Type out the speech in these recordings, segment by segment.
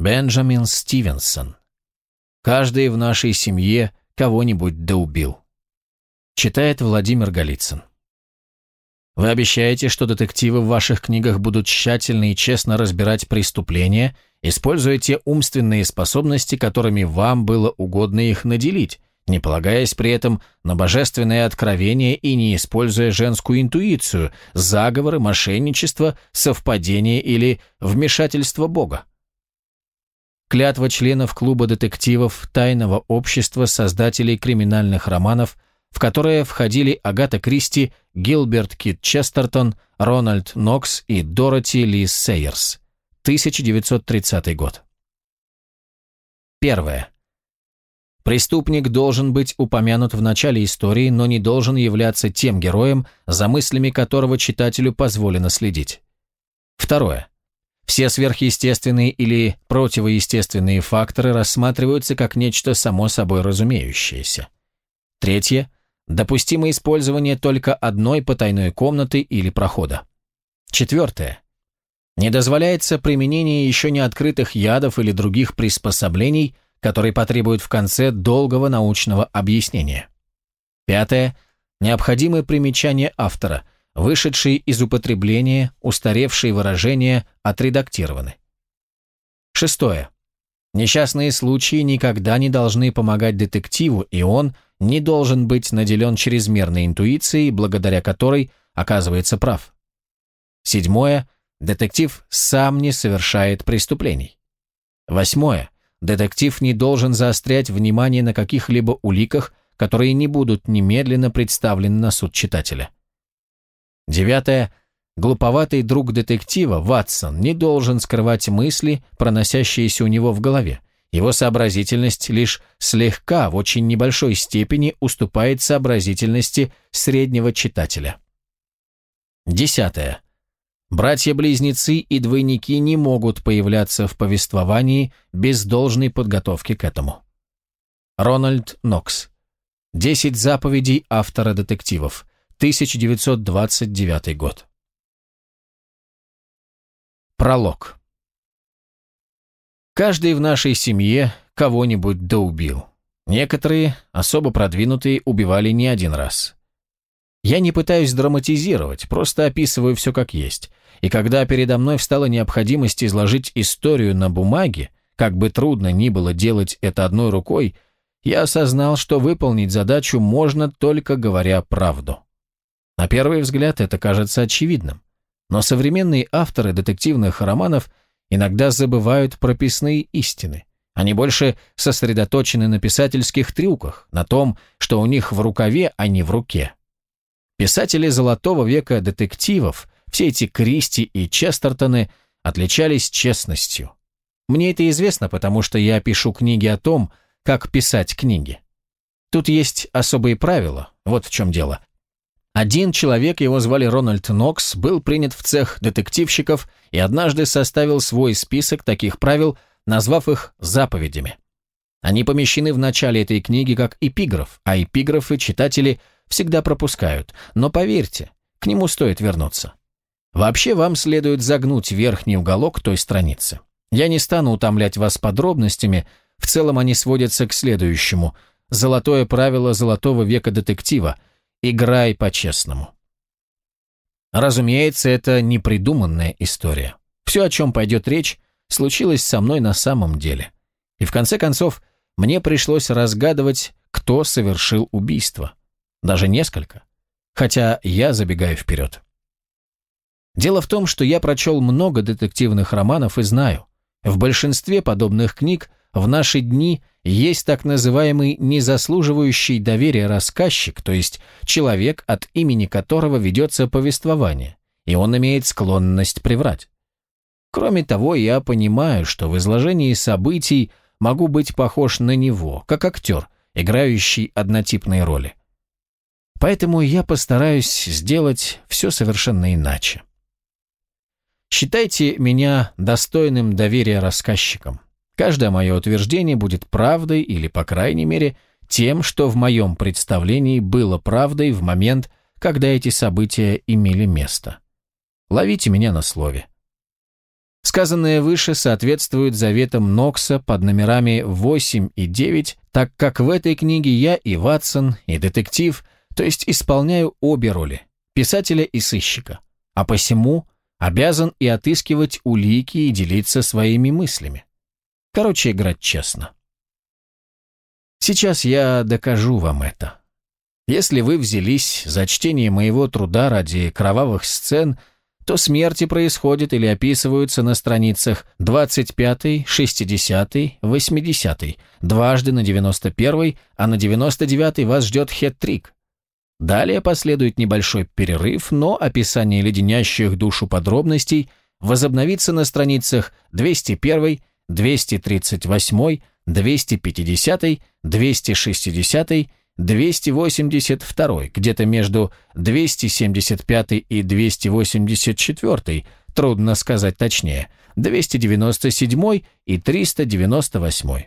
Бенджамин Стивенсон. Каждый в нашей семье кого-нибудь доубил. Читает Владимир Голицын. Вы обещаете, что детективы в ваших книгах будут тщательно и честно разбирать преступления, используя те умственные способности, которыми вам было угодно их наделить, не полагаясь при этом на божественное откровение и не используя женскую интуицию, заговоры, мошенничество, совпадение или вмешательство Бога. Клятва членов клуба детективов Тайного общества создателей криминальных романов – в которое входили Агата Кристи, Гилберт Кит Честертон, Рональд Нокс и Дороти Ли Сейерс. 1930 год. Первое. Преступник должен быть упомянут в начале истории, но не должен являться тем героем, за мыслями которого читателю позволено следить. Второе. Все сверхъестественные или противоестественные факторы рассматриваются как нечто само собой разумеющееся. Третье. Допустимо использование только одной потайной комнаты или прохода. Четвертое. Не дозволяется применение еще не открытых ядов или других приспособлений, которые потребуют в конце долгого научного объяснения. Пятое. Необходимы примечания автора, вышедшие из употребления, устаревшие выражения отредактированы. Шестое. Несчастные случаи никогда не должны помогать детективу, и он – не должен быть наделен чрезмерной интуицией, благодаря которой оказывается прав. Седьмое. Детектив сам не совершает преступлений. Восьмое. Детектив не должен заострять внимание на каких-либо уликах, которые не будут немедленно представлены на суд читателя. Девятое. Глуповатый друг детектива, Ватсон, не должен скрывать мысли, проносящиеся у него в голове, его сообразительность лишь слегка, в очень небольшой степени уступает сообразительности среднего читателя. Десятое. Братья-близнецы и двойники не могут появляться в повествовании без должной подготовки к этому. Рональд Нокс. Десять заповедей автора детективов. 1929 год. Пролог. Каждый в нашей семье кого-нибудь доубил. Некоторые, особо продвинутые, убивали не один раз. Я не пытаюсь драматизировать, просто описываю все как есть. И когда передо мной встала необходимость изложить историю на бумаге, как бы трудно ни было делать это одной рукой, я осознал, что выполнить задачу можно только говоря правду. На первый взгляд это кажется очевидным. Но современные авторы детективных романов иногда забывают прописные истины. Они больше сосредоточены на писательских трюках, на том, что у них в рукаве, а не в руке. Писатели золотого века детективов, все эти Кристи и Честертоны, отличались честностью. Мне это известно, потому что я пишу книги о том, как писать книги. Тут есть особые правила, вот в чем дело. Один человек, его звали Рональд Нокс, был принят в цех детективщиков и однажды составил свой список таких правил, назвав их заповедями. Они помещены в начале этой книги как эпиграф, а эпиграфы читатели всегда пропускают, но поверьте, к нему стоит вернуться. Вообще вам следует загнуть верхний уголок той страницы. Я не стану утомлять вас подробностями, в целом они сводятся к следующему. Золотое правило золотого века детектива – Играй по-честному. Разумеется, это не придуманная история. Все, о чем пойдет речь, случилось со мной на самом деле. И в конце концов, мне пришлось разгадывать, кто совершил убийство. Даже несколько. Хотя я забегаю вперед. Дело в том, что я прочел много детективных романов и знаю, в большинстве подобных книг в наши дни есть так называемый незаслуживающий доверия рассказчик, то есть человек, от имени которого ведется повествование, и он имеет склонность приврать. Кроме того, я понимаю, что в изложении событий могу быть похож на него, как актер, играющий однотипные роли. Поэтому я постараюсь сделать все совершенно иначе. Считайте меня достойным доверия рассказчиком. Каждое мое утверждение будет правдой или, по крайней мере, тем, что в моем представлении было правдой в момент, когда эти события имели место. Ловите меня на слове. Сказанное выше соответствует заветам Нокса под номерами 8 и 9, так как в этой книге я и Ватсон, и детектив, то есть исполняю обе роли – писателя и сыщика, а посему обязан и отыскивать улики и делиться своими мыслями. Короче, играть честно. Сейчас я докажу вам это. Если вы взялись за чтение моего труда ради кровавых сцен – то смерти происходят или описываются на страницах 25, 60, 80, дважды на 91, а на 99 вас ждет хет-трик. Далее последует небольшой перерыв, но описание леденящих душу подробностей возобновится на страницах 201, 238, 250, 260 282, где-то между 275 и 284, трудно сказать точнее, 297 и 398.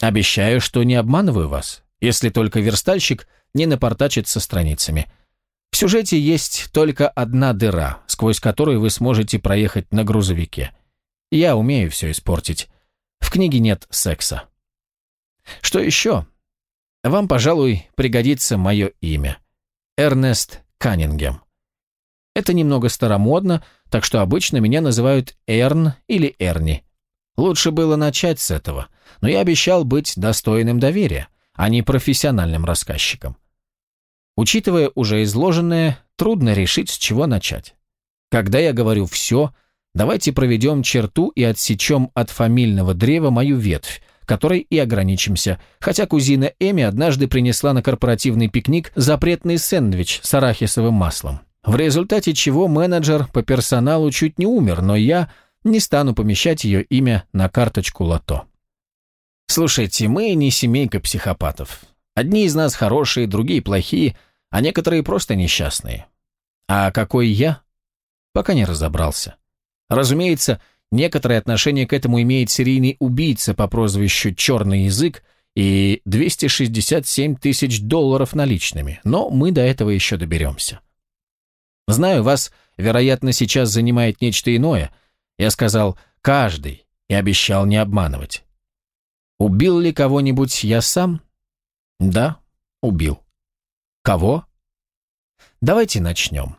Обещаю, что не обманываю вас, если только верстальщик не напортачит со страницами. В сюжете есть только одна дыра, сквозь которую вы сможете проехать на грузовике. Я умею все испортить. В книге нет секса. Что еще? Вам, пожалуй, пригодится мое имя. Эрнест Каннингем. Это немного старомодно, так что обычно меня называют Эрн или Эрни. Лучше было начать с этого, но я обещал быть достойным доверия, а не профессиональным рассказчиком. Учитывая уже изложенное, трудно решить, с чего начать. Когда я говорю «все», давайте проведем черту и отсечем от фамильного древа мою ветвь, которой и ограничимся, хотя кузина Эми однажды принесла на корпоративный пикник запретный сэндвич с арахисовым маслом. В результате чего менеджер по персоналу чуть не умер, но я не стану помещать ее имя на карточку лото. Слушайте, мы не семейка психопатов. Одни из нас хорошие, другие плохие, а некоторые просто несчастные. А какой я? Пока не разобрался. Разумеется, Некоторое отношение к этому имеет серийный убийца по прозвищу «Черный язык» и 267 тысяч долларов наличными, но мы до этого еще доберемся. Знаю, вас, вероятно, сейчас занимает нечто иное. Я сказал «каждый» и обещал не обманывать. Убил ли кого-нибудь я сам? Да, убил. Кого? Давайте начнем.